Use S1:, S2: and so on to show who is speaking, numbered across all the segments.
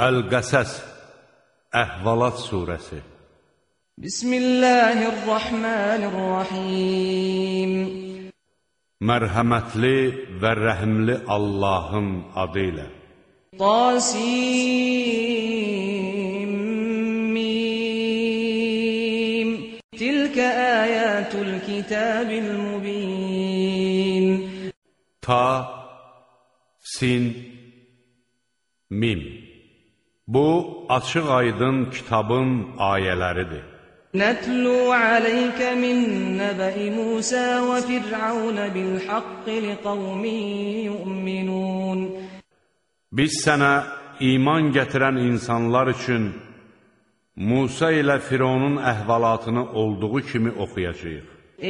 S1: Əl-Qəsəs Əhvalat Suresi
S2: Bismillahirrahmanirrahim
S1: Mərhəmətli və rəhimli Allahım adı ilə
S2: Tasimim Tilkə əyətul kitabil mubin
S1: Ta Sin Mim Bu, açıq-aydın kitabın ayələridir.
S2: Nətlu aləykə min nəbəi Musə və Fir'aunə bil haqqi li qavmin yu'minun.
S1: Biz sənə iman gətirən insanlar üçün Musa ilə Fironun əhvalatını olduğu kimi oxuyacaq.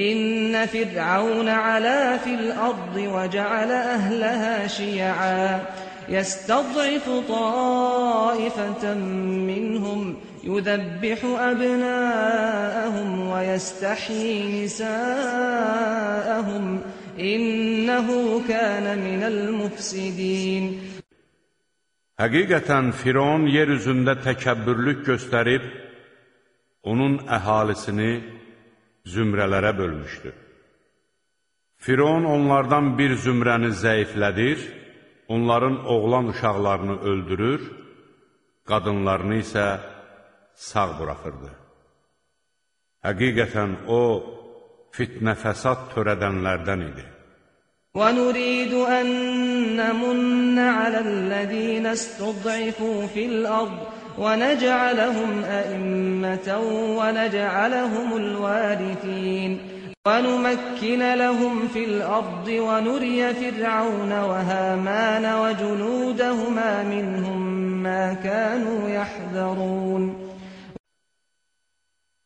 S2: İnna fir'aun ala fil ardı və ca'ala əhləhə şiya'a يستضعف طائفة منهم يذبح أبناءهم ويستحيي نساءهم إنه كان من المفسدين
S1: Həqiqətən Firon yer üzündə təkəbbürlük göstərib, onun əhalisini zümrələrə bölmüşdür. Firon onlardan bir zümrəni zəiflədir, onların oğlan uşaqlarını öldürür, qadınlarını isə sağ buraxırdı. Həqiqətən o, fitnə fəsad törədənlərdən idi.
S2: وَنُرِيدُ أَن نَّمُنَّ عَلَى الَّذِينَ اسْتُضْعِفُوا فِي الْأَرْضِ وَنَجْعَلَهُمْ أَئِمَّةً وَنَجْعَلَهُمُ الْوَارِثِينَ وَنُمَكِّنَ لَهُمْ فِي الْأَرْضِ وَنُرِيَ فِرْعَوْنَ وَهَامَانَ وَجُنُودَهُمَا مِنْهُمْ مَا كَانُوا يَحْذَرُونَ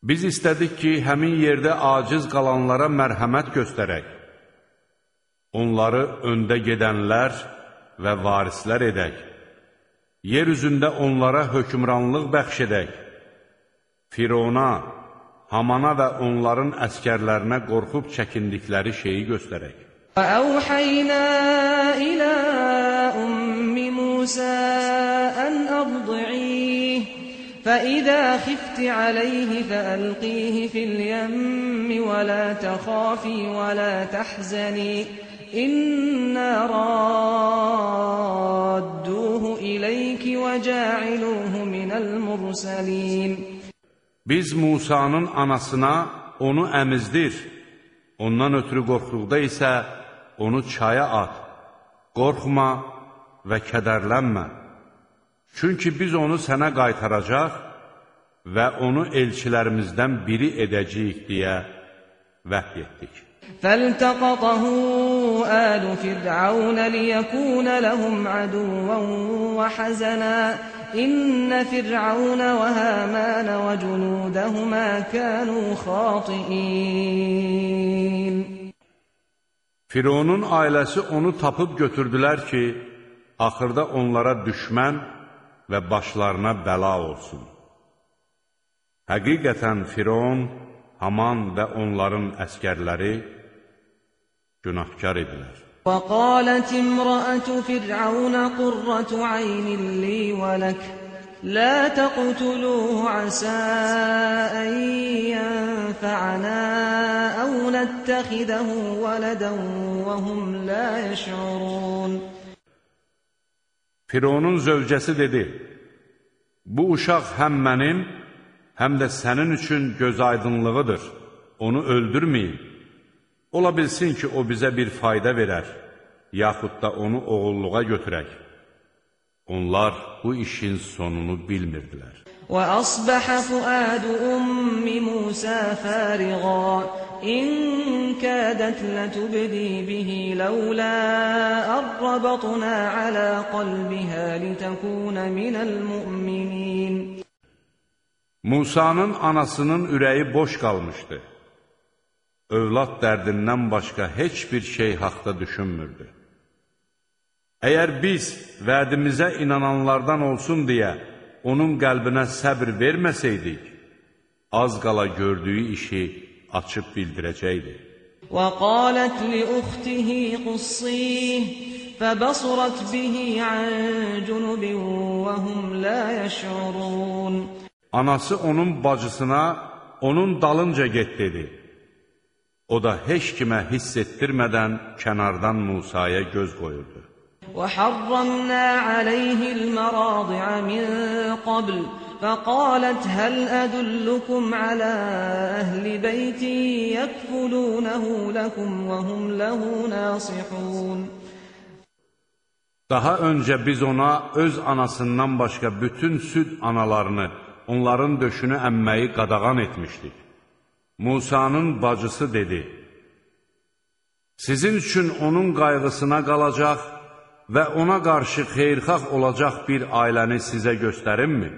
S1: Biz istədik ki, həmin yerdə aciz qalanlara mərhəmət göstərək. Onları öndə gedənlər və varislər edək. Yer üzündə onlara hökmranlıq bəxş edək. Firona, Hamana və onların əskərlərinə qorxub çəkindikləri şeyi göstərək.
S2: وأوحينا إلى أم موسى أن أرضعيه فإذا خفت عليه فألقيه في اليم ولا تخافي ولا تحزني إنا رادوه إليك وجاعلوه من المرسلين
S1: Biz Musanın anasına onu əmizdir, ondan ötürü qorxduqda isə onu çaya at, qorxma və kədərlənmə. Çünki biz onu sənə qaytaracaq və onu elçilərimizdən biri edəcəyik deyə vəhy etdik.
S2: فَالْتَقَطَهُ آلُ فِرْعَوْنَ لِيَكُونَ لَهُمْ عَدُوًّا وَحَزَنًا İnne Fir'aun ve Haman ve cunudahuma kanu xatiin.
S1: Fironun ailəsi onu tapıb götürdülər ki, axırda onlara düşmən və başlarına bəla olsun. Həqiqətən Firon, Haman və onların əskərləri günahkar idilər.
S2: وقالت امرأة فرعون قرة عين لي ولك لا تقتلوه عسى أن ينفعنا أو نتخذه ولدا وهم لا يشعرون
S1: Fironun zövcəsi dedi, bu uşaq həm mənim, həm də sənin üçün göz aydınlığıdır, onu öldürməyin. Ola bilsin ki, o bizə bir fayda verər, yaxud da onu oğulluğa götürək. Onlar bu işin sonunu bilmirdilər.
S2: وَأَصْبَحَ فُؤَادُ أُمِّ مُوسَى فَارِغًا إِن كَادَتْ لَتُبْدِي بِهِ لَوْلَا أَرَّبَطْنَا عَلَى قَلْبِهَا لِتَكُونَ مِنَ الْمُؤْمِنِينَ
S1: Musa'nın anasının ürəyi boş qalmışdı. övlad dərdindən başqa heç bir şey haqda düşünmürdü. Əgər biz vədimizə inananlardan olsun deyə onun qəlbinə səbr verməsəydik, az qala gördüyü işi açıb bildirəcəkdi.
S2: وَقَالَتْ لِأُخْتِهِ قُصِّيهِ فَبَصُرَتْ بِهِ عَنْ جُنُبٍ وَهُمْ لَا يَشْعُرُونَ
S1: Anası onun bacısına, onun dalınca get dedi. O da heç kimə hiss etdirmədən kənardan Musaya göz qoyurdu.
S2: وَحَرَّمْنَا عَلَيْهِ الْمَرَاضِعَ مِنْ قَبْلِ فَقَالَتْ هَلْ أَدُلُّكُمْ عَلَى أَهْلِ بَيْتٍ يَكْفُلُونَهُ لَكُمْ وَهُمْ لَهُ نَاصِحُونَ
S1: Daha öncə biz ona öz anasından başqa bütün süd analarını, onların döşünü əmməyi qadağan etmişdik. Musanın bacısı dedi, Sizin üçün onun qayğısına qalacaq və ona qarşı xeyrxalq olacaq bir ailəni sizə göstərimmi?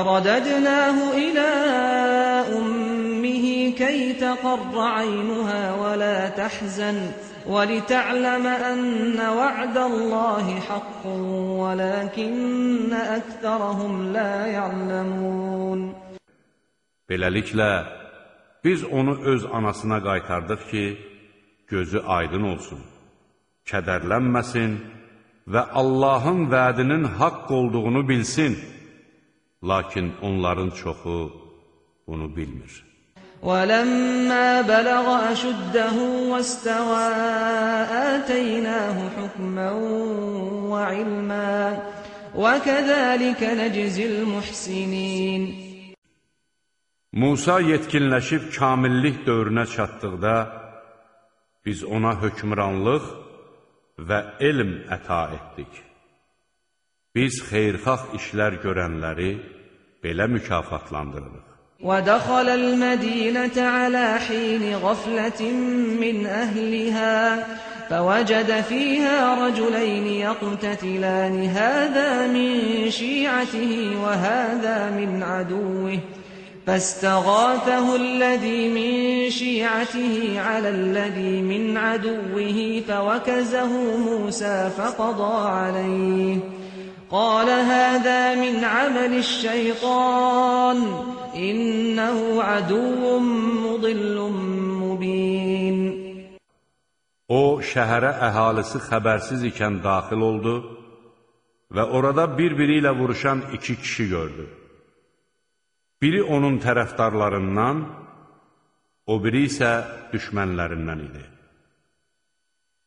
S2: Ərədədnəhu ilə ümmihi kəy təqarr aynühə və la təhzən وَلِتَعْلَمَ أَنَّ وَعْدَ اللَّهِ حَقٌّ وَلَكِنَّ أَكْثَرَهُمْ لَا يَعْلَمُونَ
S1: Beləliklə, Biz onu öz anasına qaytardıq ki, gözü aydın olsun, kədərlənməsin və Allahın vədinin haqq olduğunu bilsin. Lakin onların çoxu bunu bilmir.
S2: وَلَمَّا بَلَغَ أَشُدَّهُ وَاسْتَوَى آتَيْنَاهُ حُكْمًا وَعِلْمًا وَكَذَلِكَ نَجْزِي الْمُحْسِنِينَ
S1: Musa yetkinləşib kamillik dövrünə çatdıqda, biz ona hökmranlıq və elm əta etdik. Biz xeyrxalq işlər görənləri belə mükafatlandırırıq.
S2: وَدَخَلَ الْمَد۪ينَةَ عَلَى ح۪ينِ غَفْلَةٍ مِّنْ أَهْلِهَا فوجد فيها رجلين يقتتلان هذا من شيعته وهذا من عدوه فاستغاثه الذي من شيعته على الذي من عدوه فوكزه موسى فقضى عليه قال هذا من عمل الشيطان إنه عدو مضل مبين
S1: O şəhərə əhalisi xəbərsiz ikən daxil oldu və orada bir-biri ilə vuruşan iki kişi gördü. Biri onun tərəfdarlarından, o biri isə düşmənlərindən idi.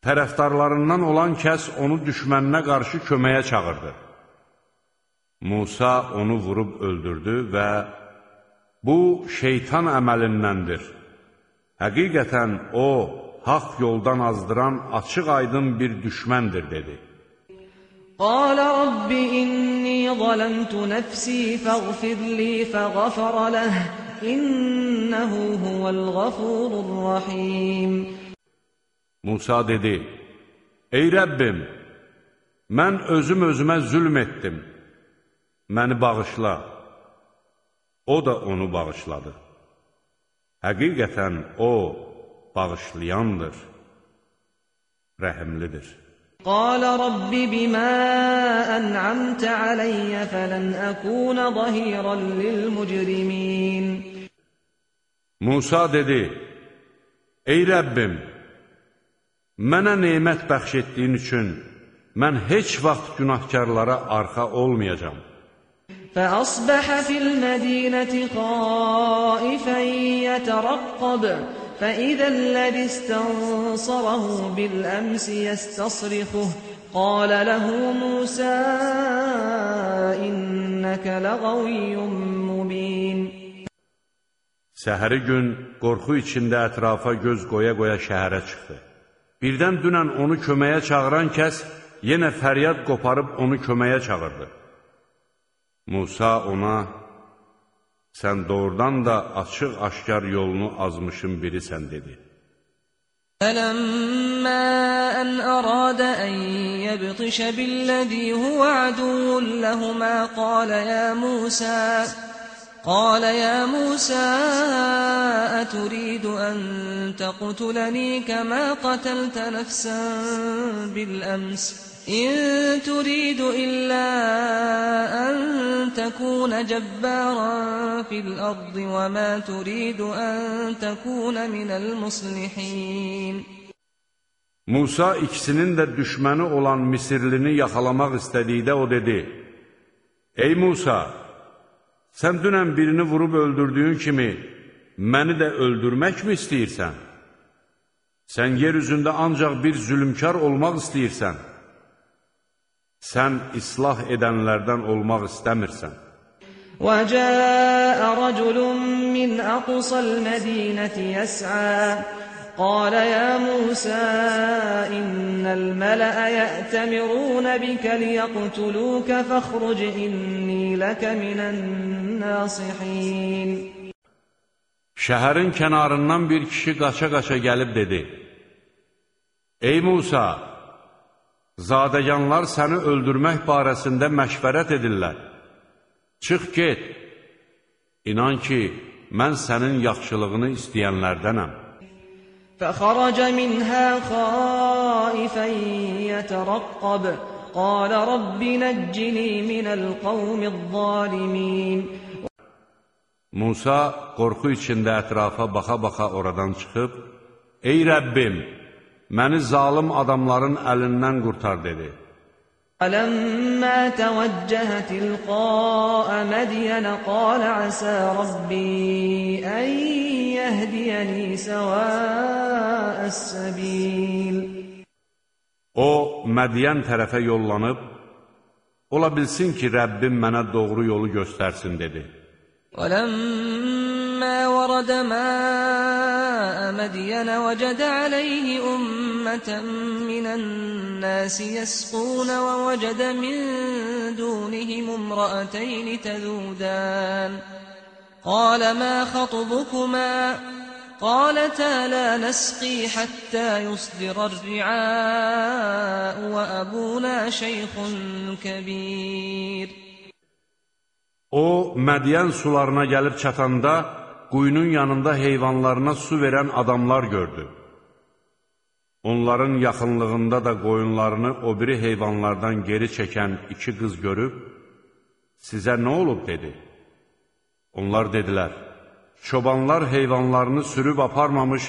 S1: Tərəfdarlarından olan kəs onu düşməninə qarşı köməyə çağırdı. Musa onu vurub öldürdü və bu şeytan əməlindəndir. Həqiqətən o, haqq yoldan azdıran açıq aydın bir düşməndir, dedi.
S2: Qala Rabbi inni إني ظلمت نفسي فاغفر لي فغفر له إnnehu huvel gafurur rahim
S1: Musa dedi: Ey Rəbbim, mən özüm özümə zülm etdim. Məni bağışla. O da onu bağışladı. Həqiqətən o bağışlayandır, rəhimlidir.
S2: قال رب بما أنعمت علي فلن أكون ظهيرا للمجرمين
S1: موسى dedi, Ey Rəbbim, mənə neymət bəxş etdiyin üçün mən heç vaxt günahkarlara arxa olmayacam.
S2: فأصبح في المدينة خائفا يترقب فإذا الذي استنصره بالأمس يستصرخه قال له موسى إنك لغوي مبين
S1: Səhəri gün qorxu içində ətrafa göz qoya-qoya şəhərə çıxdı. Birdən dünən onu köməyə çağıran kəs yenə fəryad qoparıb onu köməyə çağırdı. Musa ona, sən doğrudan da açıq-aşkar yolunu azmışın birisən, dedi.
S2: فَلَمَّا أَنْ أَرَادَ أَنْ يَبْطِشَ بِالَّذِي هُوَ عَدُوٌّ لَهُمَا قَالَ يَا مُوسَى قال يا موسى أتريد أن تقتلني كما قتلت نفسا بالأمس İn turidu illa an takuna cebbaran fil ardı ve ma turidu an takuna minel muslihin.
S1: Musa ikisinin də düşməni olan Misirlini yaxalamaq istədikdə o dedi, Ey Musa, sən dünən birini vurub öldürdüyün kimi məni də öldürməkmi istəyirsən? Sən yer üzündə ancaq bir zülümkar olmaq istəyirsən? sən islah edənlərdən olmaq istəmirsən.
S2: وَجَاءَ رَجُلٌ مِّنْ أَقْصَى الْمَدِينَةِ يَسْعَى قال يا موسى إن الملأ يأتمرون بك ليقتلوك فاخرج إني لك من الناصحين
S1: Şəhərin kənarından bir kişi qaça-qaça gəlib dedi: Ey Musa, zadəganlar səni öldürmək barəsində məşvərət edirlər. Çıx get, inan ki, mən sənin yaxşılığını istəyənlərdənəm.
S2: فَخَرَجَ مِنْهَا خَائِفًا يَتَرَقَّبُ قَالَ رَبِّ نَجِّنِي مِنَ الْقَوْمِ الظَّالِمِينَ
S1: Musa qorxu içində ətrafa baxa-baxa oradan çıxıb, Ey Rəbbim! məni zalım adamların əlindən qurtar, dedi.
S2: فَلَمَّا تَوَجَّهَ تِلْقَاءَ مَدْيَنَ قَالَ عَسَى رَبِّي أَنْ يَهْدِيَنِي سَوَاءَ السَّبِيلِ
S1: O, Mədiyən tərəfə yollanıb, ola bilsin ki, Rəbbim mənə doğru yolu göstərsin, dedi.
S2: وَلَمَّا فلما ورد ماء مدين وجد عليه أمة من الناس يسقون ووجد من دونهم امرأتين تذودان قال ما خطبكما قالتا لا نسقي حتى يصدر الرعاء وأبونا شيخ كبير
S1: O Mədiyən sularına gəlib çatanda quyunun yanında heyvanlarına su verən adamlar gördü. Onların yaxınlığında da qoyunlarını o biri heyvanlardan geri çəkən iki qız görüb, sizə nə olub dedi. Onlar dedilər, çobanlar heyvanlarını sürüb aparmamış,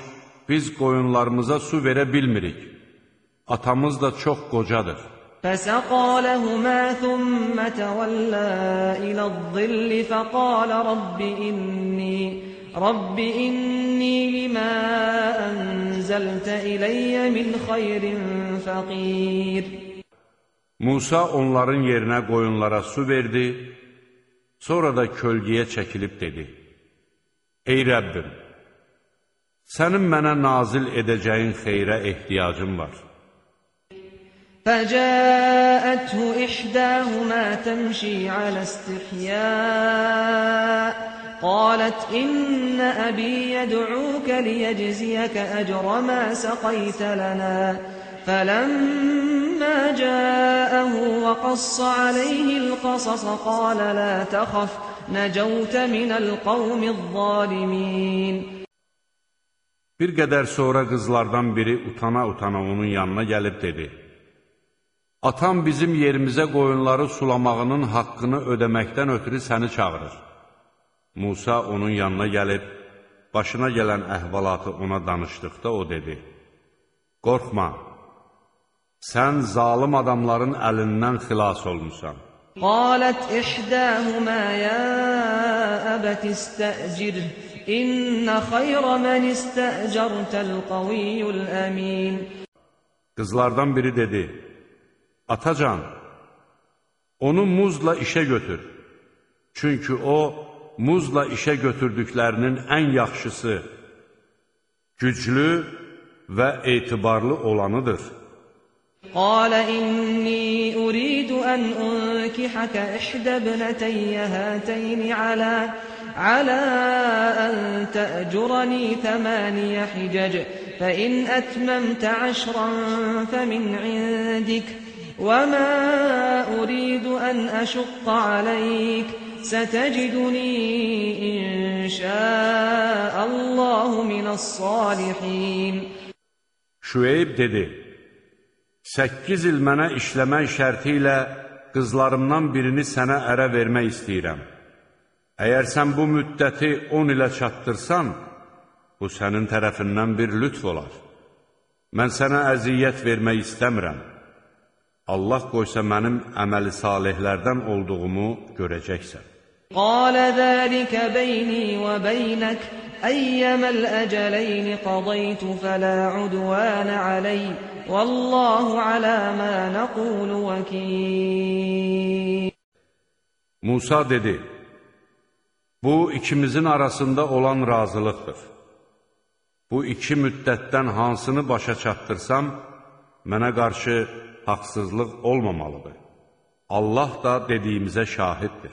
S1: biz qoyunlarımıza su verə bilmirik. Atamız da çox qocadır.
S2: فَسَقَى لَهُمَا ثُمَّ تَوَلَّى إِلَى الظِّلِّ فَقَالَ رَبِّ إِنِّي رب إني لما أنزلت إلي من خير فقير
S1: Musa onların yerinə qoyunlara su verdi, sonra da kölgəyə çəkilib dedi, Ey Rəbbim, sənin mənə nazil edəcəyin xeyrə ehtiyacım var.
S2: Fəcəəthu ihdəhumə təmşi alə istihyə قالت إن أبي يدعوك ليجزيك أجر ما سقيت لنا فلما جاءه وقص عليه القصص قال لا تخف نجوت من القوم الظالمين
S1: Bir qədər sonra qızlardan biri utana-utana onun yanına gəlib dedi. Atam bizim yerimizə qoyunları sulamağının haqqını ödəməkdən ötürü səni çağırır. Musa onun yanına gəlib, başına gələn əhvalatı ona danışdıqda o dedi, Qorxma, sən zalim adamların əlindən xilas olmusan.
S2: Qalət ihdəhümə ya əbət istəzir, İnnə xayrə mən istəcərtəl qaviyyul əmin.
S1: Qızlardan biri dedi, Atacan, onu muzla işə götür, çünki o, muzla işə götürdüklərinin ən yaxşısı, güclü və etibarlı olanıdır.
S2: قال إني أريد أن أنكحك إحدى ابنتي هاتين على على أن تأجرني ثماني حجج فإن أتممت عشرا فمن عندك وما أريد أن أشق عليك ۖ Sətəciduni inşəəllahu minəs-salihin.
S1: Şüeyb dedi, 8 il mənə işləmək şərti ilə qızlarımdan birini sənə ərə vermək istəyirəm. Əgər sən bu müddəti 10 ilə çatdırsan, bu sənin tərəfindən bir lütf olar. Mən sənə əziyyət vermək istəmirəm. Allah qoysa mənim əməli salihlərdən olduğumu görəcəksən.
S2: قال ذلك بيني وبينك أيما الأجلين قضيت فلا عدوان علي والله على ما نقول
S1: Musa dedi, bu ikimizin arasında olan razılıqdır. Bu iki müddətdən hansını başa çatdırsam, mənə qarşı haqsızlıq olmamalıdır. Allah da dediyimizə şahiddir.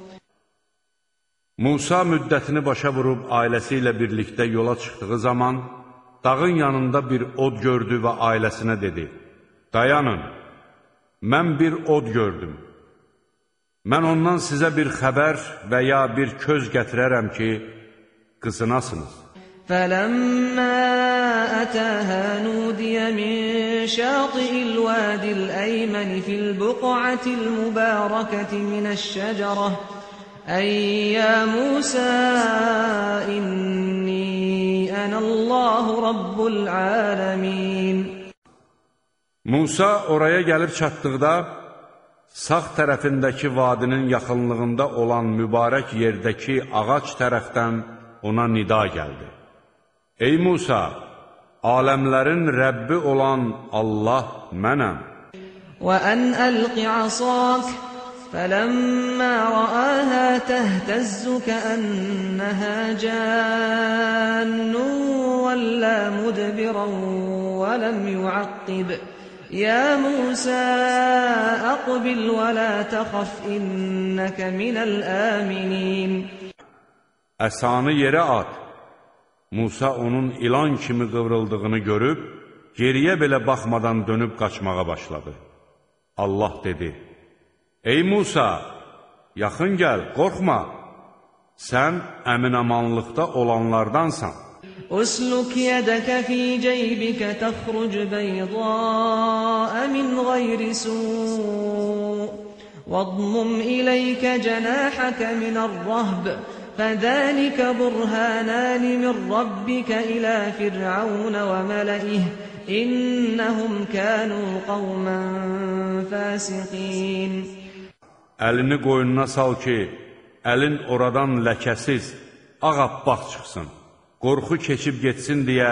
S1: Musa müddətini başa vurub ailəsi ilə birlikdə yola çıxdığı zaman, dağın yanında bir od gördü və ailəsinə dedi, Dayanın, mən bir od gördüm. Mən ondan sizə bir xəbər və ya bir köz gətirərəm ki, qızınasınız.
S2: فَلَمَّا أَتَاهَا نُودِيَ مِنْ شَاطِئِ الْوَادِ الْأَيْمَنِ فِي الْبُقْعَةِ الْمُبَارَكَةِ مِنَ الشَّجَرَةِ Ey ya Musa inni enallahu rabbul alamin
S1: Musa oraya gəlib çatdıqda sağ tərəfindəki vadinin yaxınlığında olan mübarək yerdəki ağac tərəfdən ona nida gəldi. Ey Musa, aləmlərin Rəbbi olan Allah mənəm.
S2: Və ən əlqi asak فَلَمَّا رَآهَا تَهْتَزُّ كَأَنَّهَا جَانٌّ وَلَّا مُدْبِرًا وَلَمْ يُعَقِّبْ يَا مُوسَى أَقْبِلْ وَلَا تَخَفْ إِنَّكَ مِنَ الْآمِنِينَ
S1: Əsanı yerə at. Musa onun ilan kimi qıvrıldığını görüb, geriyə belə baxmadan dönüb qaçmağa başladı. Allah dedi, Ey Musa, yaxın gəl, qorxma, sən əminamanlıqda olanlardansan.
S2: أسلك يدك في جيبك تخرج بيضاء من غير سوء واضمم إليك جناحك من الرهب فذلك برهانان من ربك إلى فرعون وملئه إنهم كانوا قوما فاسقين
S1: əlini qoynuna sal ki, əlin oradan ləkəsiz, ağabbaq çıxsın. Qorxu keçib getsin deyə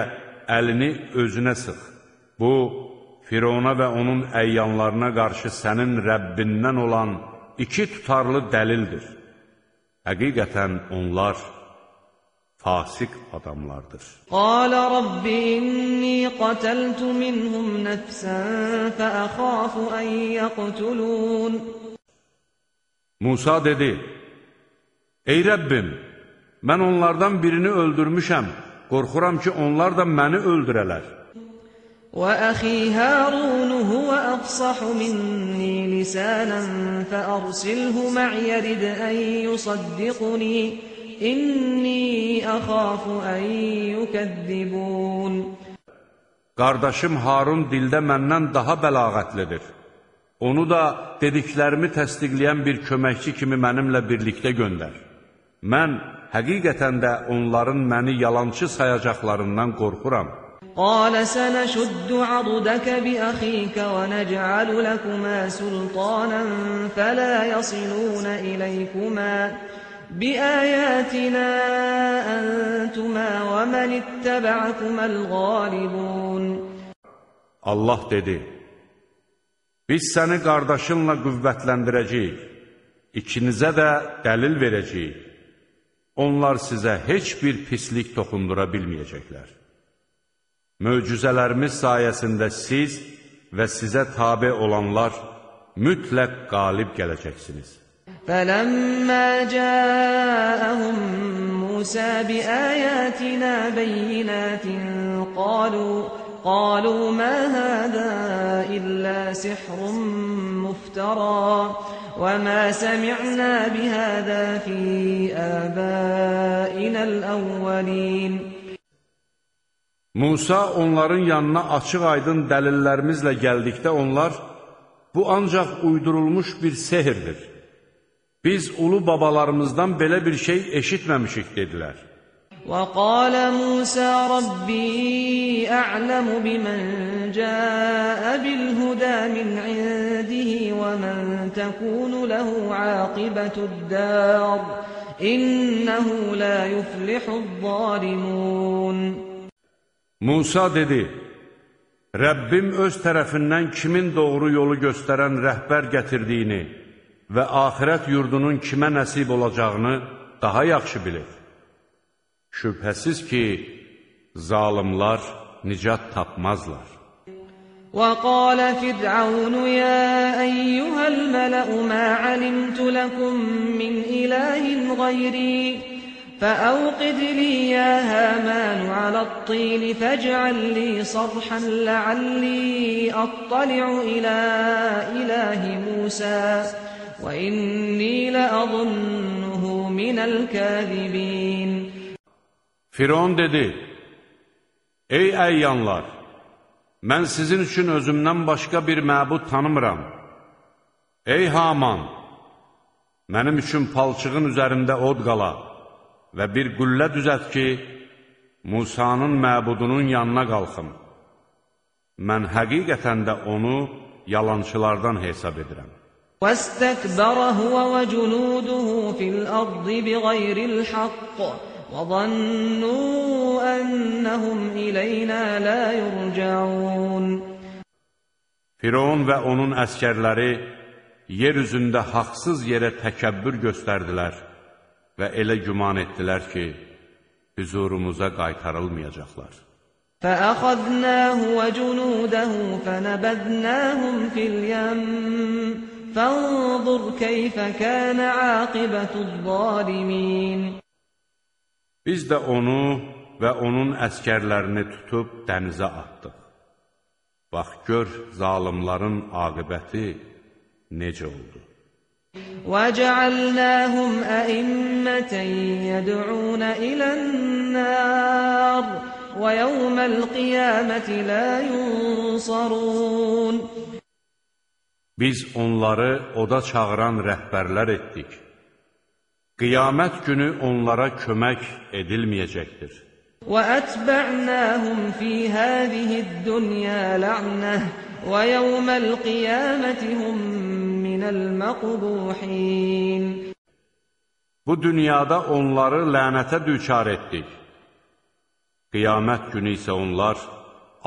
S1: əlini özünə sıx. Bu, Firona və onun əyyanlarına qarşı sənin Rəbbindən olan iki tutarlı dəlildir. Həqiqətən onlar fasik adamlardır.
S2: Qala Rabbi inni qataltu minhum nəfsən fəəxafu ən yəqtulun.
S1: Musa dedi, Ey Rəbbim, mən onlardan birini öldürmüşəm, qorxuram ki, onlar da məni öldürələr.
S2: وأخي هارون هو أفصح مني لسانا فأرسله معي رد أن يصدقني إني أخاف أن يكذبون
S1: Qardaşım Harun dildə məndən daha bəlağətlidir. Onu da dediklərimi təsdiqləyən bir köməkçi kimi mənimlə birlikdə göndər. Mən həqiqətən də onların məni yalançı sayacaqlarından qorxuram.
S2: Qalə sənəşuddu adudəkə bi əxikə və nəcəalu ləkumə sultanən fələ yasilunə iləykumə biəyətinə əntumə və mən ittəbəəkumə l-qalibun.
S1: Allah dedi, Biz səni qardaşınla qüvvətləndirəcəyik, ikinizə də dəlil verəcəyik. Onlar sizə heç bir pislik toxundura bilməyəcəklər. Möcüzələrimiz sayəsində siz və sizə tabi olanlar mütləq qalib gələcəksiniz.
S2: فَلَمَّا جَاءَهُمْ مُوسَى بِآيَاتِنَا بَيِّنَاتٍ قَالُوا قالوا ما هذا إلا سحر مفترى وما سمعنا بهذا في آبائنا الأولين
S1: Musa onların yanına açıq aydın dəlillərimizlə gəldikdə onlar, bu ancaq uydurulmuş bir sehirdir. Biz ulu babalarımızdan belə bir şey eşitməmişik, dedilər.
S2: وقال موسى ربي أعلم بمن جاء بالهدى من عنده ومن تكون له عاقبة الدار إنه لا يفلح الظالمون
S1: Musa dedi, Rəbbim öz tərəfindən kimin doğru yolu göstərən rəhbər gətirdiyini və axirət yurdunun kimə nəsib olacağını daha yaxşı bilir. Şübhəsiz ki, zalimlar nicat tapmazlar.
S2: وقال فرعون يا أيها الملأ ما علمت لكم من إله غيري فأوقد لي يا هامان على الطين فاجعل لي صرحا لعلي أطلع إلى إله موسى وإني لأظنه من الكاذبين
S1: Firon dedi, Ey əyyanlar, mən sizin üçün özümdən başqa bir məbud tanımıram. Ey Haman, mənim üçün palçığın üzərində od qala və bir qüllə düzət ki, Musanın məbudunun yanına qalxım. Mən həqiqətən də onu yalançılardan hesab edirəm. وَاسْتَكْبَرَ
S2: هُوَ وَجُنُودُهُ فِي الْأَرْضِ بِغَيْرِ الْحَقِّ وَظَنُّوا أَنَّهُمْ إِلَيْنَا لَا يُرْجَعُونَ
S1: Firon və onun əskərləri yer üzündə haqsız yerə təkəbbür göstərdilər və elə güman etdilər ki, hüzurumuza qaytarılmayacaqlar.
S2: فَأَخَذْنَاهُ وَجُنُودَهُ فَنَبَذْنَاهُمْ فِي الْيَمِّ فَانْظُرْ كَيْفَ كَانَ عَاقِبَةُ الظَّالِمِينَ
S1: Biz də onu və onun əskərlərini tutub dənizə atdıq. Bax, gör zalimların aqibəti necə oldu.
S2: وَجَعَلْنَاهُمْ أَئِمَّةً يَدْعُونَ إِلَى النَّارِ وَيَوْمَ الْقِيَامَةِ لَا يُنْصَرُونَ
S1: Biz onları oda çağıran rəhbərlər etdik. Qiyamət günü onlara kömək edilməyəcəkdir.
S2: وَأَتْبَعْنَاهُمْ فِي هَذِهِ الدُّنْيَا لَعْنَةً وَيَوْمَ الْقِيَامَةِ هُمْ مِنَ الْمَقْبُوحِينَ
S1: Bu dünyada onları lənətə düçar etdik. Qiyamət günü isə onlar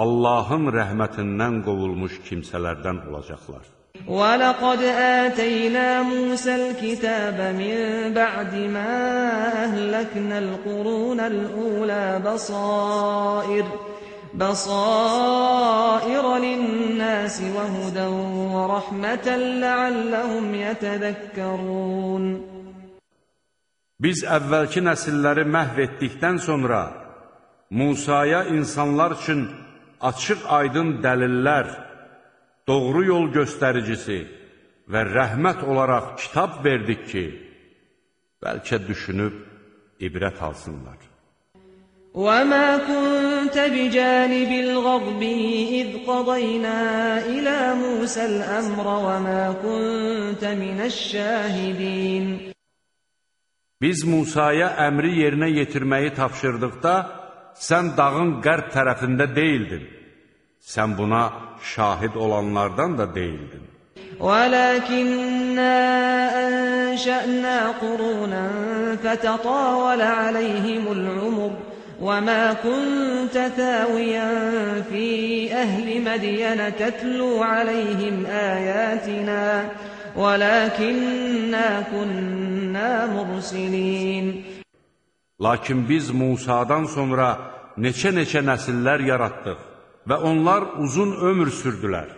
S1: Allahın rəhmətindən qovulmuş kimsələrdən olacaqlar.
S2: ولقد آتينا موسى الكتاب من بعد ما أهلكنا القرون الأولى بصائر بصائر للناس وهدى ورحمة لعلهم يتذكرون
S1: Biz əvvəlki nəsilləri məhv etdikdən sonra Musaya insanlar üçün açıq aydın dəlillər, doğru yol göstəricisi və rəhmət olaraq kitab verdik ki, bəlkə düşünüb ibrət alsınlar.
S2: وَمَا كُنْتَ بِجَانِبِ الْغَرْبِ إِذْ قَضَيْنَا إِلَى مُوسَى الْأَمْرَ وَمَا كُنْتَ مِنَ الشَّاهِدِينَ
S1: Biz Musaya əmri yerinə yetirməyi tapşırdıqda, sən dağın qərb tərəfində deyildin. Sən buna şahid olanlardan da değildin. وَلَكِنَّا
S2: أَنْشَأْنَا قُرُونًا فَتَطَاوَلَ عَلَيْهِمُ الْعُمُرُ وما كنت ثاويا في أهل مدين تتلو عليهم آياتنا ولكننا كنا مرسلين
S1: Lakin biz Musadan sonra neçə-neçə nəsillər yarattıq və onlar uzun ömür sürdülər.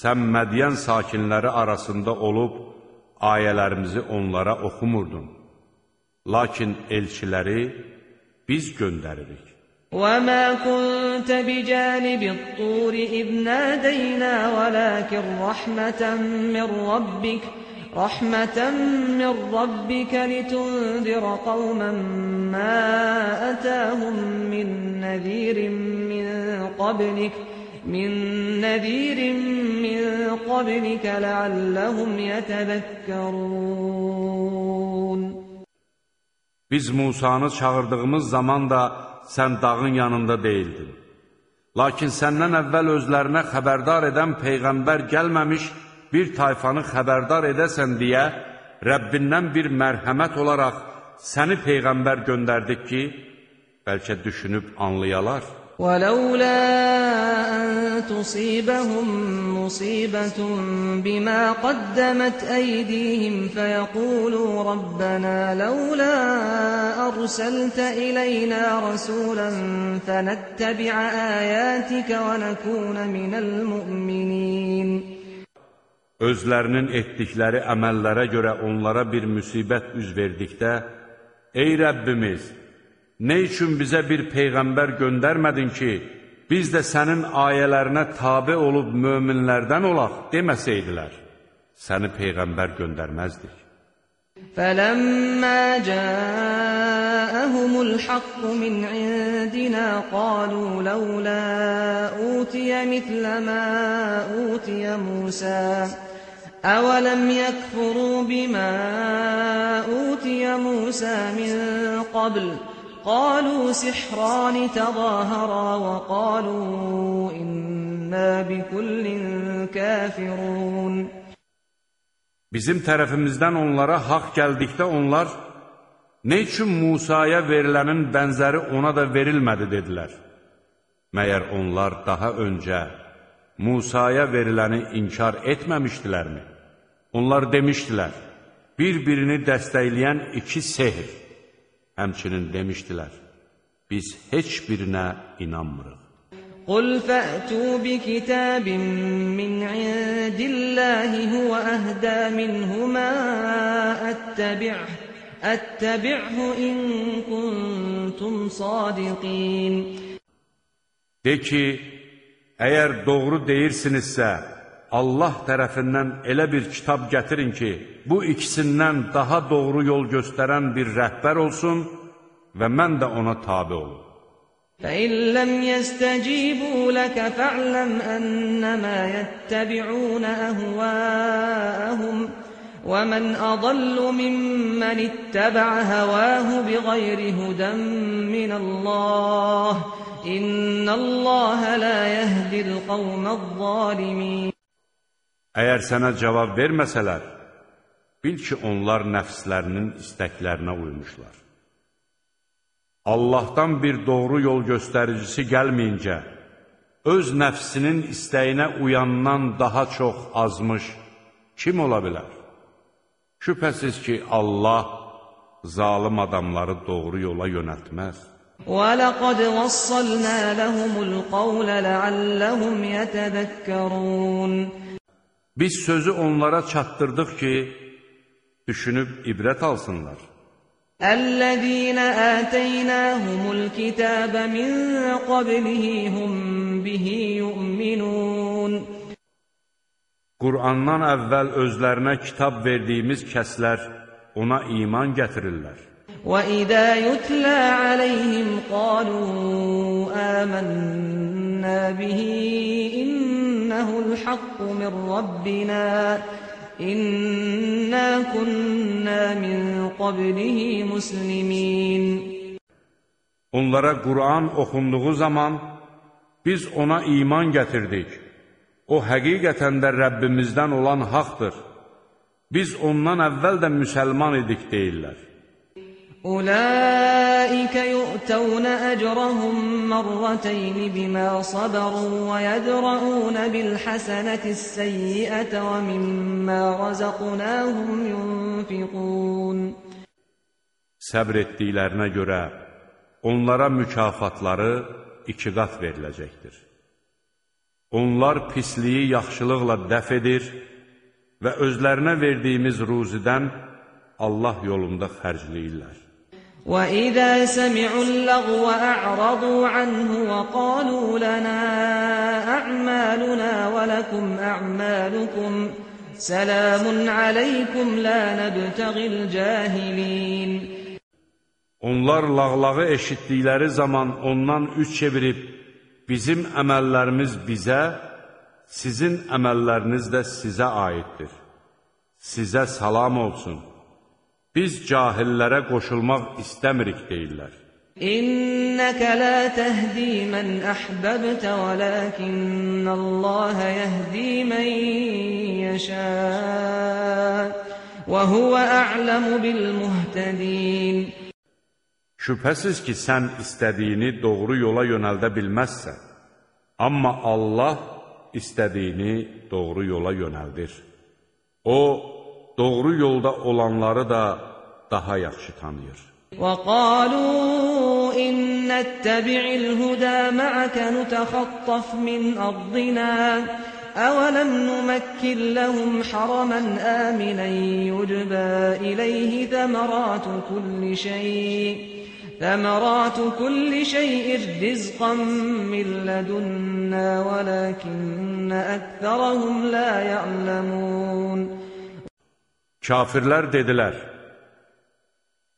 S1: Sən Mədiyən sakinləri arasında olub, ayələrimizi onlara oxumurdun. Lakin elçiləri biz göndəririk.
S2: وَمَا كُنْتَ بِجَانِبِ الطُّورِ إِذْ نَادَيْنَا وَلَكِنْ رَحْمَةً مِّنْ رَبِّكَ Rəhmətən min Rabbikə litunzir qavmən mə ətəhum min nəzirin min qablik min nəzirin min qablikə ləalləhum yətəbəkkərun
S1: Biz Musanı çağırdığımız zaman da sən dağın yanında deyildin. Lakin səndən əvvəl özlərinə xəbərdar edən Peyğəmbər gəlməmiş, bir tayfanı xəbərdar edəsən deyə Rəbbindən bir mərhəmət olaraq səni Peyğəmbər göndərdik ki, bəlkə düşünüb anlayalar.
S2: وَلَوْلَا أَن تُصِيبَهُم مُّصِيبَةٌ بِمَا قَدَّمَتْ أَيْدِيهِمْ فَيَقُولُوا رَبَّنَا لَوْلَا أَرْسَلْتَ إِلَيْنَا رَسُولًا فَنَتَّبِعَ آيَاتِكَ وَنَكُونَ مِنَ الْمُؤْمِنِينَ
S1: özlərinin etdikləri əməllərə görə onlara bir müsibət üz verdikdə, Ey Rəbbimiz, nə üçün bizə bir Peyğəmbər göndərmədin ki, biz də sənin ayələrinə tabi olub möminlərdən olaq deməsəydilər, səni Peyğəmbər göndərməzdik.
S2: فَلَمَّا جَاءَهُمُ الْحَقُّ مِنْ عِنْدِنَا قَالُوا لَوْلَا أُوتِيَ مِثْلَ مَا أُوتِيَ مُوسَى أولم يكفروا بما أوتي موسى من قبل قالوا سحران تظاهرا وقالوا إنا بكل كافرون
S1: Bizim tərəfimizdən onlara haqq gəldikdə onlar, nə üçün Musaya verilənin bənzəri ona da verilmədi, dedilər. Məyər onlar daha öncə Musaya veriləni inkar etməmişdilərmi? Onlar demişdilər, bir-birini dəstəkləyən iki sehr. Həmçinin demişdilər, biz heç birinə inanmırıq.
S2: Qul fə'tu bi kitabin min indillahi huwa ahda minhuma attəbi'h. Attəbi'hu in kuntum sadiqin.
S1: De ki, əgər doğru deyirsinizsə, Allah tərəfindən elə bir kitab gətirin ki, bu ikisindən daha doğru yol göstərən bir rəhbər olsun və mən də ona tabi olum.
S2: فَإِنْ لَمْ يَسْتَجِيبُوا لَكَ فَاعْلَمْ أَنَّمَا يَتَّبِعُونَ أَهْوَاءَهُمْ وَمَنْ أَضَلُّ مِمَّنِ اتَّبَعَ هَوَاهُ بِغَيْرِ هُدًى مِنَ اللَّهِ إِنَّ اللَّهَ لَا يَهْدِي الْقَوْمَ الظَّالِمِينَ
S1: Əgər sənə cavab verməsələr, bil ki, onlar nəfslərinin istəklərinə uymuşlar. Allahdan bir doğru yol göstəricisi gəlməyincə, öz nəfsinin istəyinə uyandan daha çox azmış kim ola bilər? Şübhəsiz ki, Allah zalım adamları doğru yola yönəltməz.
S2: وَلَقَدْ وَصَّلْنَا لَهُمُ الْقَوْلَ لَعَلَّهُمْ يَتَذَكَّرُونَ
S1: Biz sözü onlara çatdırdıq ki, düşünüb ibrət alsınlar.
S2: Əl-ləzīnə ətəynəhumul kitəbə min qablihi hum bihi yu'minun.
S1: Qurandan əvvəl özlərinə kitab verdiyimiz kəslər ona iman gətirirlər.
S2: وَإِذَا يُتْلَى عَلَيْهِمْ قَالُوا آمَنَّا بِهِ إِنَّ إنه الحق من ربنا إنا كنا من قبله مسلمين
S1: Onlara Quran oxunduğu zaman biz ona iman gətirdik. O həqiqətən də Rəbbimizdən olan haqdır. Biz ondan əvvəl də müsəlman idik deyirlər.
S2: أولئك يؤتون أجرهم مرتين بما صبروا ويدرؤون بالحسنة السيئة ومما رزقناهم ينفقون
S1: Səbr etdiklərinə görə onlara mükafatları iki qat veriləcəkdir. Onlar pisliyi yaxşılıqla dəf edir və özlərinə verdiyimiz ruzidən Allah yolunda xərcləyirlər.
S2: وَإِذَا سَمِعُوا اللَّغْوَ أَعْرَضُوا عَنْهُ وَقَالُوا لَنَا أَعْمَالُنَا وَلَكُمْ أَعْمَالُكُمْ سَلَامٌ عَلَيْكُمْ لَا نَبْتَغِي الْجَاهِلِينَ
S1: Onlar lağlağı eşitdikləri zaman ondan üç çevirib, bizim əməllərimiz bizə, sizin əməlləriniz də sizə aiddir. Sizə salam olsun.'' Biz cahillərə qoşulmaq istəmirik deyirlər.
S2: İnnəkə la təhdi mən əhbəbtə və ləkinnəllaha yəhdi mən yəşə və huvə ə'ləmu bil muhtədin.
S1: Şübhəsiz ki, sən istədiyini doğru yola yönəldə bilməzsən. Amma Allah istədiyini doğru yola yönəldir. O, doğru yolda olanları da daha yaxşı tanıyır.
S2: وَقَالُوا إِنَّ نتبع الْهُدَى مَعَكَ نُتَخَطَّفْ مِنْ أَرْضِنَا أَوَلَمْ نُمَكِّنْ لَهُمْ حَرَمًا آمِنًا يُجْبَى إِلَيْهِ ثَمَرَاتُ كُلِّ شَيْءٍ ثمرات كل شيء رزقا من لدنا ولكن أكثرهم لا يعلمون
S1: Kafirlər dedilər,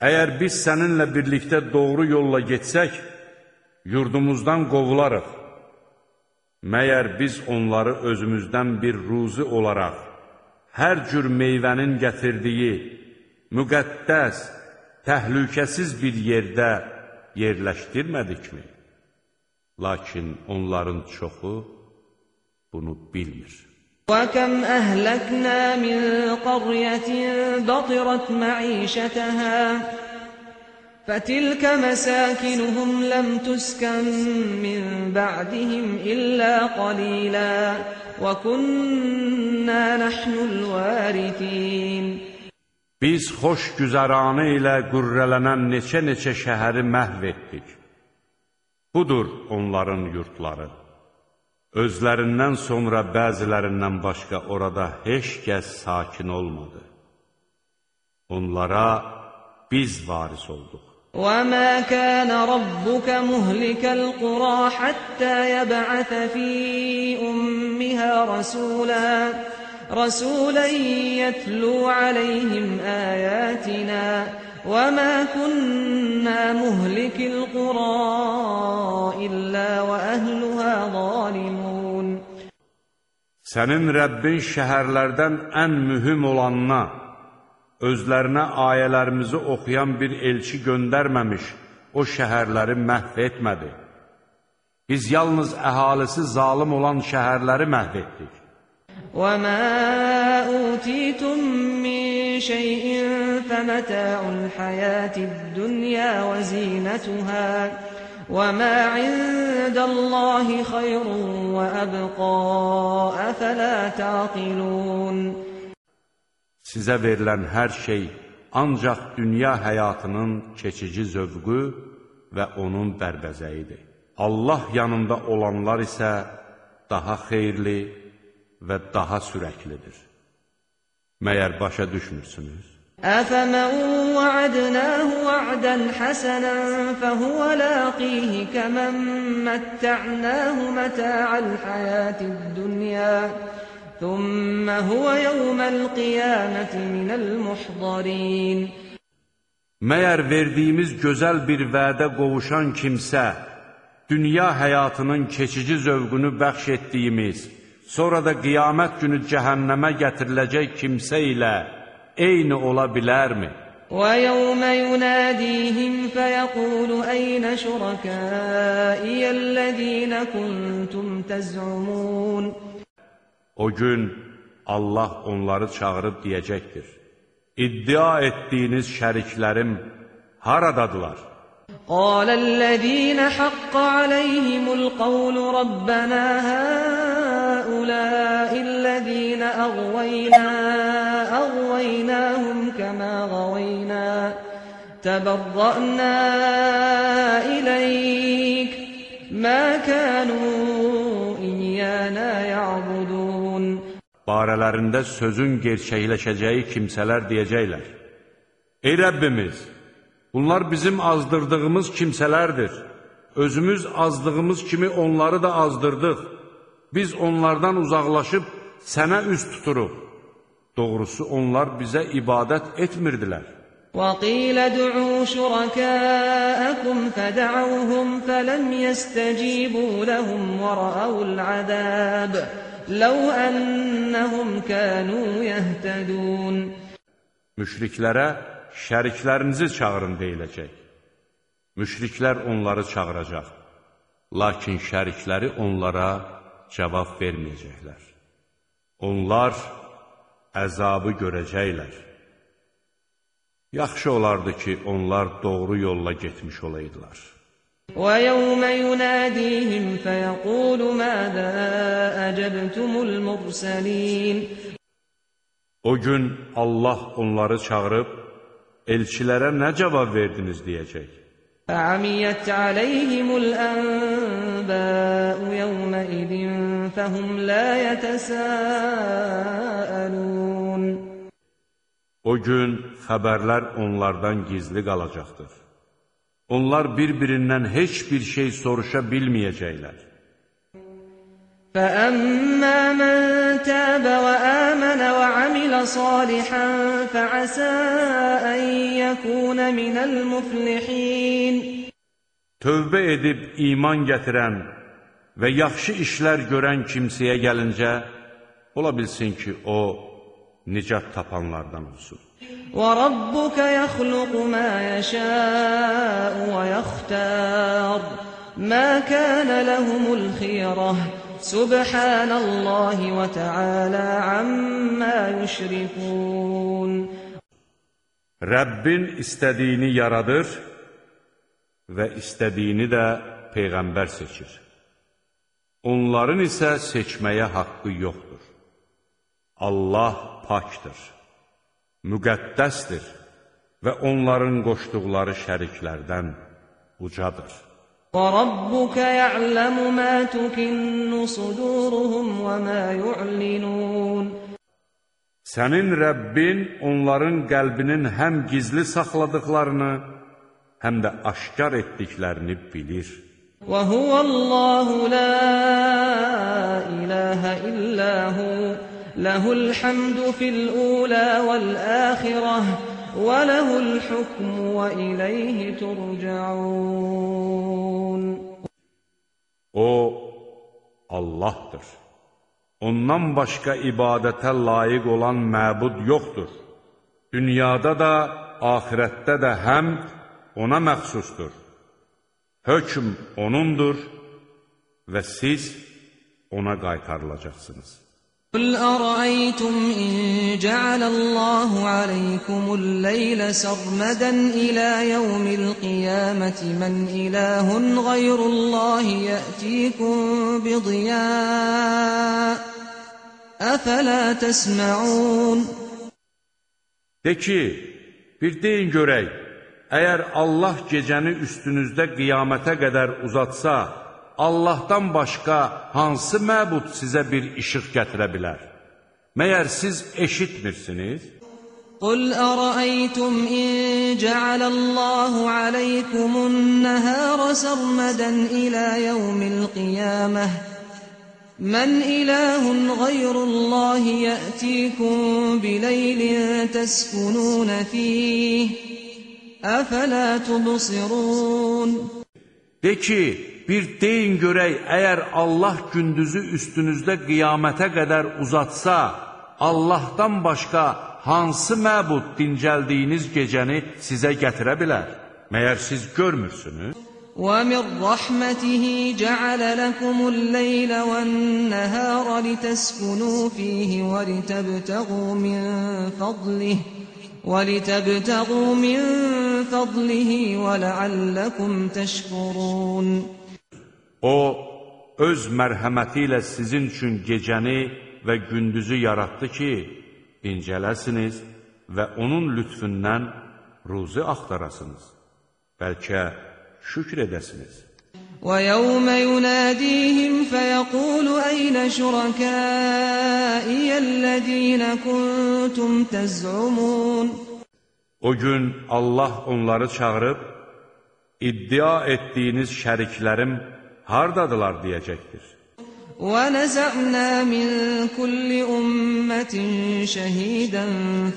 S1: Əgər biz səninlə birlikdə doğru yolla getsək, yurdumuzdan qovularıq. Məyər biz onları özümüzdən bir ruzi olaraq, hər cür meyvənin gətirdiyi, müqəddəs, təhlükəsiz bir yerdə yerləşdirmədikmi? Lakin onların çoxu bunu bilmir.
S2: وكم أهلكنا من قرية بطرت معيشتها فتلك مساكنهم لم تسكن من بعدهم إلا قليلا وكنا نحن الوارثين
S1: Biz xoş güzəranı ilə qürrələnən neçə-neçə şəhəri məhv etdik. Budur onların yurtları. Özlərindən sonra bəzilərindən başqa orada heç kəs sakin olmadı. Onlara biz varis olduq.
S2: وَمَا كَانَ رَبُّكَ مُهْلِكَ الْقُرَى حَتَّى يَبْعَثَ فِي أُمِّهَا رَسُولًا رَسُولًا يَتْلُو عَلَيْهِمْ آيَاتِنَا وَمَا كُنَّا مُهْلِكِ الْقُرَى إِلَّا وَأَهْلُهَا ظَالِمُونَ
S1: Sənin Rəbbin şəhərlərdən ən mühüm olanına, özlərinə ayələrimizi oxuyan bir elçi göndərməmiş o şəhərləri məhv etmədi. Biz yalnız əhalisi zalım olan şəhərləri məhv etdik.
S2: وَمَا أُوتِيتُم مِّن شَيْءٍ فَمَتَاعُ الْحَيَاةِ الدُّنْيَا وَزِينَتُهَا وَمَا عِندَ اللّٰهِ خَيْرٌ وَأَبْقَى أَفَلَا تَعْقِلُونَ
S1: Sizə verilən hər şey ancaq dünya həyatının keçici zövqü və onun bərbəzəyidir. Allah yanında olanlar isə daha xeyirli və daha sürəklidir. Məyər başa düşmürsünüz?
S2: أفمن وعدناه وعدا حسنا فهو لاقيه كمن متعناه متاع الحياة الدنيا ثم هو يوم القيامة من المحضرين
S1: Məyər verdiyimiz gözəl bir vədə qovuşan kimsə, dünya həyatının keçici zövqünü bəxş etdiyimiz, sonra da qiyamət günü cəhənnəmə gətiriləcək kimsə ilə eyni olabilir mi?
S2: وَيَوْمَ يُنَادِيهِمْ فَيَقُولُ أَيْنَ شُرَكَائِيَ الَّذ۪ينَ كُنْتُمْ تَزْعُمُونَ
S1: O gün Allah onları çağırıp diyecektir. İddia ettiğiniz şeriklerim haradadılar?
S2: قَالَ الَّذ۪ينَ حَقَّ عَلَيْهِمُ الْقَوْلُ رَبَّنَا هَا أُولَٰئِ الَّذ۪ينَ تبرأنا إليك ما كانوا إيانا يعبدون
S1: Barələrində sözün gerçəkləşəcəyi kimsələr deyəcəklər. Ey Rəbbimiz, bunlar bizim azdırdığımız kimsələrdir. Özümüz azdığımız kimi onları da azdırdıq. Biz onlardan uzaqlaşıb sənə üst tuturuq. Doğrusu onlar bizə ibadət etmirdilər.
S2: وقيل ادعوا شركاءكم فدعوهم فلم يستجيبوا لهم ورأوا العذاب لو أنهم كانوا يهتدون
S1: Müşriklərə şəriklərinizi çağırın deyiləcək. Müşriklər onları çağıracaq. Lakin şərikləri onlara cavab verməyəcəklər. Onlar əzabı görəcəklər. Yaxşı olardı ki, onlar doğru yolla getmiş olaydılar.
S2: وَيَوْمَ يُنَادِيهِمْ فَيَقُولُ مَاذَا أَجَبْتُمُ الْمُرْسَلِينَ
S1: O gün Allah onları çağırıb, elçilərə nə cavab verdiniz deyəcək.
S2: فَعَمِيَتْ عَلَيْهِمُ الْأَنْبَاءُ يَوْمَئِذٍ فَهُمْ لَا يَتَسَاءَلُونَ
S1: O gün xəbərlər onlardan gizli qalacaqdır. Onlar bir-birindən heç bir şey soruşa bilməyəcəklər.
S2: فَأَمَّا مَنْ تَابَ وَآمَنَ وَعَمِلَ صَالِحًا فَعَسَىٰ أَنْ يَكُونَ مِنَ الْمُفْلِحِينَ
S1: Tövbə edib iman gətirən və yaxşı işlər görən kimsəyə gəlincə, ola bilsin ki, o nicat tapanlardan olsun.
S2: وَرَبُّكَ يَخْلُقُ مَا يَشَاءُ وَيَخْتَارُ مَا كَانَ لَهُمُ الْخِيَرَةُ سُبْحَانَ اللّٰهِ وَتَعَالَى عَمَّا يُشْرِكُونَ
S1: Rəbbin istədiyini yaradır və istədiyini də Peyğəmbər seçir. Onların isə seçməyə haqqı yoxdur. Allah pakdır, müqəddəsdir və onların qoşduqları şəriklərdən ucadır.
S2: وَرَبُّكَ يَعْلَمُ مَا تُكِنُّ صُدُورُهُمْ وَمَا يُعْلِنُونَ
S1: Sənin Rəbbin onların qəlbinin həm gizli saxladıqlarını, həm də aşkar etdiklərini bilir.
S2: وَهُوَ اللَّهُ لَا إِلَٰهَ إِلَّا هُوَ له الحمد في الأولى والآخرة وله الحكم وإليه ترجعون
S1: O Allah'tır. Ondan başqa ibadətə layiq olan məbud yoxdur. Dünyada da, axirətdə də həm ona məxsusdur. Hökm onundur və siz ona qaytarılacaqsınız.
S2: قل أرأيتم إن جعل الله عليكم الليل سرمدا إلى يوم القيامة من إله غير الله يأتيكم بضياء أفلا تسمعون
S1: De ki, bir deyin görək, əgər Allah gecəni üstünüzdə qiyamətə qədər uzatsa, Allahdan başqa hansı məbud sizə bir işıq gətirə bilər? Məyər siz eşitmirsiniz? قل
S2: أرأيتم إن جعل الله عليكم النهار سرمدا إلى يوم القيامة من إله غير الله يأتيكم بليل تسكنون فيه أفلا تبصرون
S1: De ki, bir deyin görey eğer Allah gündüzü üstünüzdə qiyamətə qədər uzatsa, Allahdan başqa hansı məbud dincəldiyiniz gecəni sizə gətirə bilər? Məyər siz görmürsünüz?
S2: وَمِنْ رَحْمَتِهِ جَعَلَ لَكُمُ اللَّيْلَ وَالنَّهَارَ لِتَسْكُنُوا فِيهِ وَلِتَبْتَغُوا مِنْ فَضْلِهِ وَلِتَبْتَغُوا مِنْ فَضْلِهِ وَلَعَلَّكُمْ
S1: تَشْكُرُونَ O, öz mərhəməti ilə sizin üçün gecəni və gündüzü yaratdı ki, incələsiniz və onun lütfündən ruzi axtarasınız. Bəlkə şükr edəsiniz.
S2: وَيَوْمَ يُنَادِيهِمْ فَيَقُولُ أَيْنَ شُرَكَائِيَ الَّذ۪ينَ كُنْتُمْ تَزْعُمُونَ
S1: O gün Allah onları çağırıb, iddia etdiyiniz şəriklərim hardadılar deyəcəkdir.
S2: وَنَزَعْنَا مِنْ كُلِّ أُمَّةٍ شَهِيدًا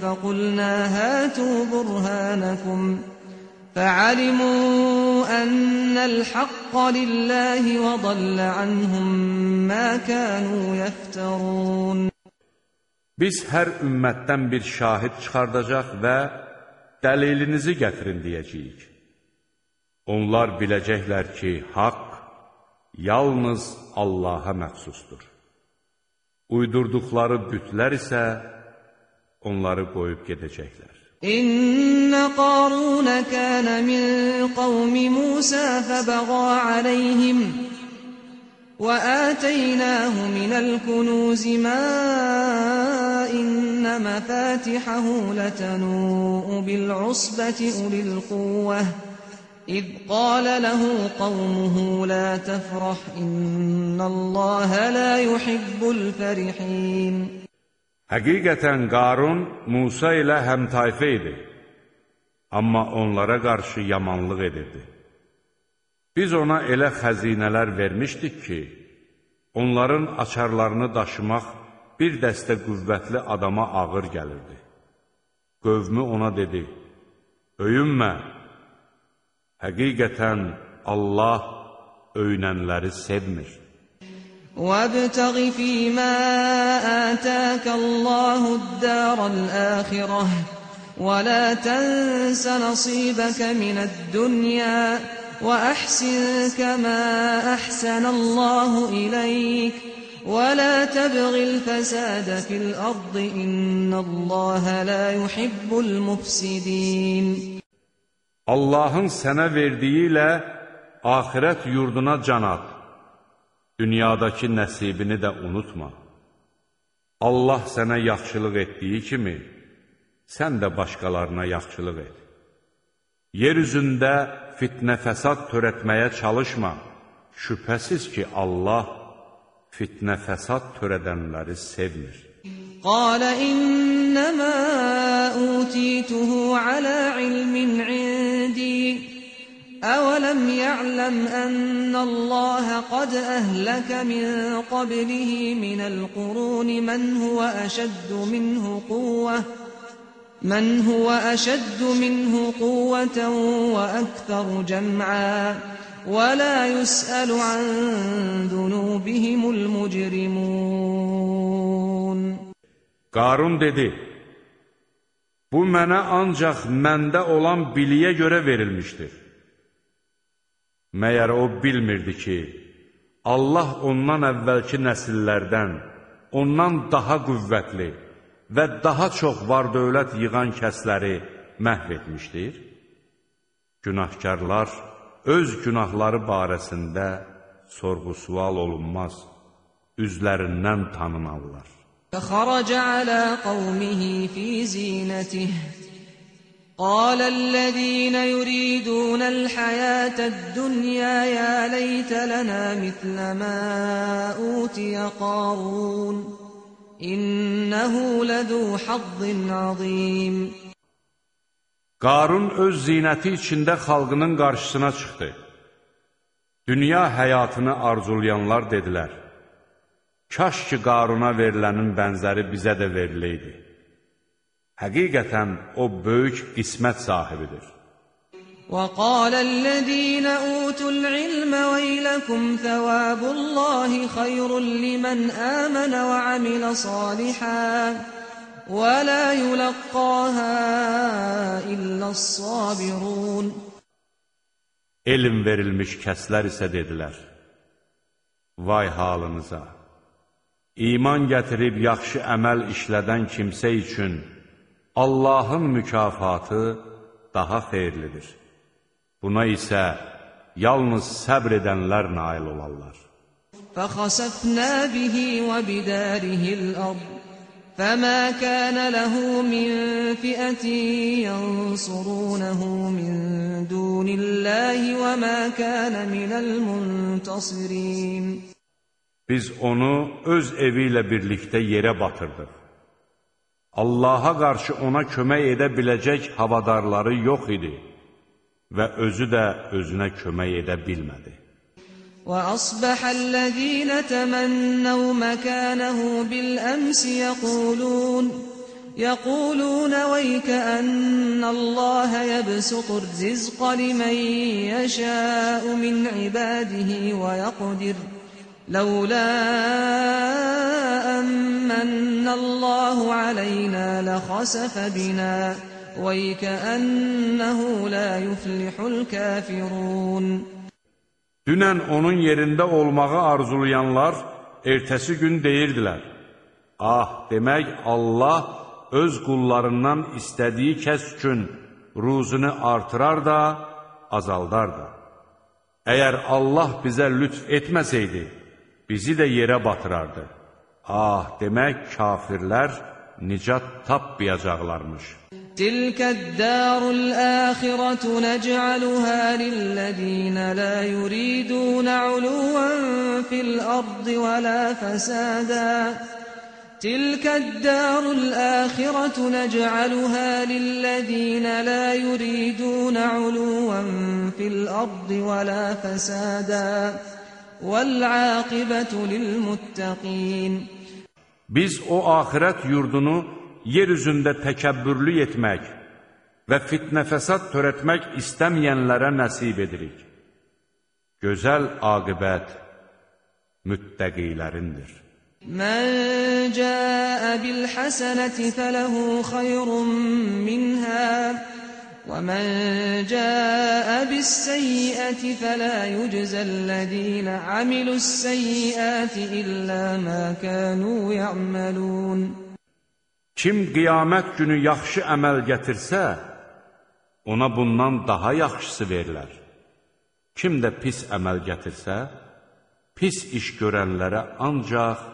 S2: فَقُلْنَا هَاتُوا بُرْهَانَكُمْ فَعَلِمُوا أَنَّ الْحَقَّ لِلَّهِ وَضَلَّ عَنْهُمْ مَا كَانُوا
S1: يَفْتَرُونَ Biz hər ümmətdən bir şahid çıxardacaq və dəlilinizi gətirin deyəcəyik. Onlar biləcəklər ki, haqq yalnız Allaha məxsusdur. Uydurduqları bütlər isə onları qoyub gedəcəklər.
S2: İnna Qarun kana min qawmi Musa fabagha alayhim wa ataynahu min al-kunuz ma inna mafatihahu latanu bil-usbati ulil quwwah إذ قال له قومه لا تفرح إن الله لا يحب الفرحين
S1: Həqiqətən Qarun Musa ilə həmtayfə idi, amma onlara qarşı yamanlıq edirdi. Biz ona elə xəzinələr vermişdik ki, onların açarlarını daşımaq bir dəstə qüvvətli adama ağır gəlirdi. Qövmü ona dedi, öyünmə, Həqiqətən Allah öyrənləri sevmir.
S2: وَابْتَغِ فِي مَا آتَاكَ اللَّهُ الدَّارَ الْآخِرَةَ وَلَا تَنْسَ نَصِيبَكَ مِنَ الدُّنْيَا وَأَحْسِنْ كَمَا أَحْسَنَ اللَّهُ إِلَيْكَ وَلَا تَبْغِ الْفَسَادَ فِي الْأَرْضِ إِنَّ اللَّهَ لَا يُحِبُّ الْمُفْسِدِينَ
S1: Allahın sənə verdiyi ilə axirət yurduna can at. Dünyadakı nəsibini də unutma. Allah sənə yaxşılıq etdiyi kimi, sən də başqalarına yaxşılıq et. Yer üzündə fitnə fəsad törətməyə çalışma. Şübhəsiz ki, Allah fitnə fəsad törədənləri sevmir.
S2: Qalə innəmə utituhu alə ilmin ind يهدي أولم يعلم أن الله قد أهلك من قبله من القرون من هو أشد منه قوة من هو أشد منه قوة وأكثر جمعا ولا يسأل عن ذنوبهم المجرمون
S1: قارون dedi Bu mənə ancaq məndə olan biliyə görə verilmişdir. Məyər o bilmirdi ki, Allah ondan əvvəlki nəsillərdən, ondan daha qüvvətli və daha çox var dövlət yığan kəsləri məhv etmişdir. Günahkarlar öz günahları barəsində sorğu-sual olunmaz, üzlərindən tanınarlar.
S2: فخرج على قومه في زينته قال الذين يريدون الحياة الدنيا يا ليت لنا مثل ما أوتي قارون إنه لذو حظ عظيم
S1: Qarun öz zinəti içində xalqının qarşısına çıxdı. Dünya həyatını arzulayanlar dedilər, Kaş ki, Qaruna verilənin bənzəri bizə də veriləydi. Həqiqətən o böyük qismət sahibidir.
S2: وَقَالَ الَّذِينَ أُوتُوا الْعِلْمَ وَيْلَكُمْ ثَوَابُ اللَّهِ خَيْرٌ لِّمَنْ آمَنَ وَعَمِلَ صَالِحًا وَلَا يُلَقَّاهَا إِلَّا الصَّابِرُونَ
S1: Elm verilmiş kəslər isə dedilər, Vay halınıza! İman gətirib yaxşı əməl işlədən kimsə üçün Allahın mükafatı daha xeyirlidir. Buna isə yalnız səbr edənlər nail olarlar.
S2: فَخَسَفْنَا بِهِ وَبِدَارِهِ الْأَرْضِ فَمَا كَانَ لَهُ مِنْ فِئَةٍ يَنْصُرُونَهُ مِنْ دُونِ اللَّهِ وَمَا كَانَ مِنَ الْمُنْتَصِرِينَ
S1: Biz onu öz evi ilə birlikdə yerə batırdıq. Allaha qarşı ona kömək edə biləcək havadarları yox idi və özü də özünə kömək edə bilmədi.
S2: وَأَصْبَحَ الَّذ۪ينَ تَمَنَّوْ مَكَانَهُ بِالْأَمْسِ يَقُولُونَ يَقُولُونَ وَيْكَ أَنَّ اللّٰهَ يَبْسُطُ الرِّزْقَ لِمَنْ يَشَاءُ مِنْ عِبَادِهِ وَيَقْدِرُ لولا أمن الله علينا لخسف بنا وَيْكَأَنَّهُ لَا يُفْلِحُ الْكَافِرُونَ
S1: Dünən onun yerində olmağı arzulayanlar ertəsi gün deyirdilər. Ah, demək Allah öz qullarından istədiyi kəs üçün ruzunu artırar da, azaldar da. Əgər Allah bizə lütf etməsəydi, bizi də yerə batırardı. Ah, demək kafirlər nicat tapmayacaqlarmıs Tilka
S2: Tilkəd-dārul āxiratu nec'aluhā lilləzīnə lā uluwan 'ulûvan fil-arḍi wa lā fasādā. Tilka تلك الدار الآخرة نجعلها la لا uluwan fil ardi wa la fasada. وَالْعَاقِبَةُ لِلْمُتَّقِينَ
S1: Biz o axirət yurdunu yer üzündə təkəbbürlü etmək və fitnə-fəsad törətmək istəməyənlərə nəsib edirik. Gözəl aqibət müttəqilərindir.
S2: Mən cəə bil-həsənəti fələhu xayrun minhə وَمَنْ جَاءَ بِالسَّيِّئَةِ فَلَا يُجْزَى الَّذِينَ عَمِلُوا السَّيِّئَاتِ إِلَّا مَا كَانُوا يَعْمَلُونَ
S1: Kim qiyamət günü yaxşı əməl gətirsə, ona bundan daha yaxşısı verilər. Kim də pis əməl gətirsə, pis iş görənlərə ancaq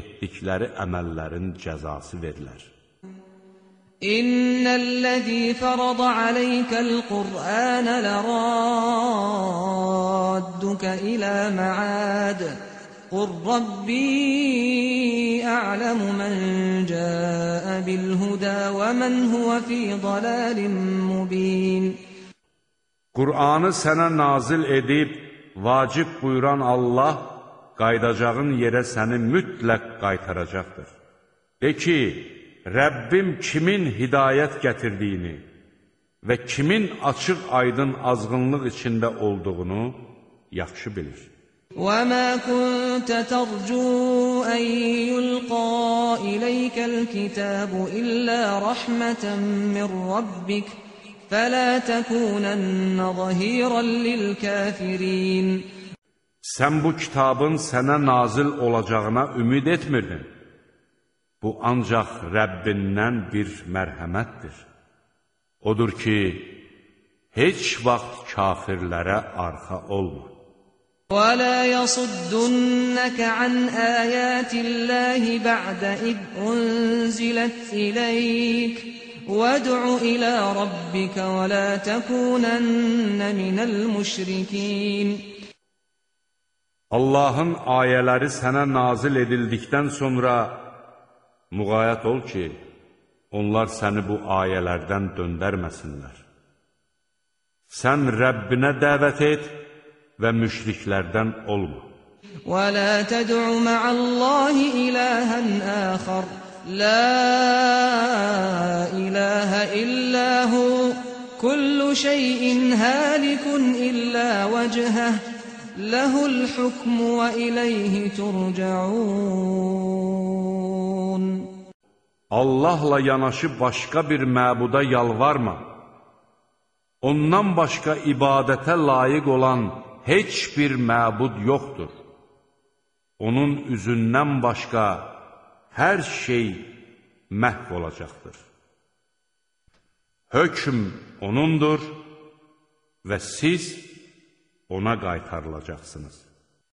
S1: etdikləri əməllərin cəzası verilər.
S2: اِنَّ الَّذ۪ي فَرَضَ عَلَيْكَ ila ma'ad اِلَى مَعَادٍ قُلْ رَبِّي أَعْلَمُ bil huda ve وَمَنْ هُوَ fi ضَلَالٍ مُب۪ينٍ
S1: Kur'anı sənə nazil edip vacip buyuran Allah, kaydacağın yere səni mütləq kaytaracaktır. De ki, Rəbbim kimin hidayət gətirdiyini və kimin açıq aydın azğınlıq içində olduğunu yaxşı bilir.
S2: وَمَا كُنْتَ تَرْجُو أَنْ يُلْقَى إِلَيْكَ الْكِتَابُ إِلَّا رَحْمَةً مِّنْ رَبِّكَ فَلَا تَكُونَنَّ ظَهِيرًا لِلْكَافِرِينَ
S1: Sən bu kitabın sənə nazil olacağına ümid etmirdin. Bu ancaq Rəbbindən bir mərhəmətdir. Odur ki, heç vaxt kafirlərə arxa olma.
S2: وَلَا يَصُدُّنَّكَ عَنْ آيَاتِ اللَّهِ بَعْدَ إِذْ أُنْزِلَتْ إِلَيْكَ وَادْعُ إِلَى رَبِّكَ وَلَا تَكُونَنَّ مِنَ الْمُشْرِكِينَ
S1: Allahın ayələri sənə nazil edildikdən sonra Müğayət ol ki, onlar səni bu ayələrdən döndərməsinlər. Sən Rəbbinə dəvət et və müşriklərdən olma.
S2: وَلَا تَدْعُ مَعَ اللَّهِ إِلَٰهًا آخَرَ لَا إِلَٰهَ إِلَّا هُوَ كُلُّ شَيْءٍ هَالِكٌ إِلَّا وَجْهَهُ لَهُ الْحُكْمُ وَإِلَيْهِ تُرْجَعُونَ
S1: Allahla yanaşı başqa bir məbuda yalvarma. Ondan başqa ibadətə layiq olan heç bir məbud yoxdur. Onun üzündən başqa hər şey məhv olacaqdır. Hökm onundur və siz ona qaytarılacaqsınız.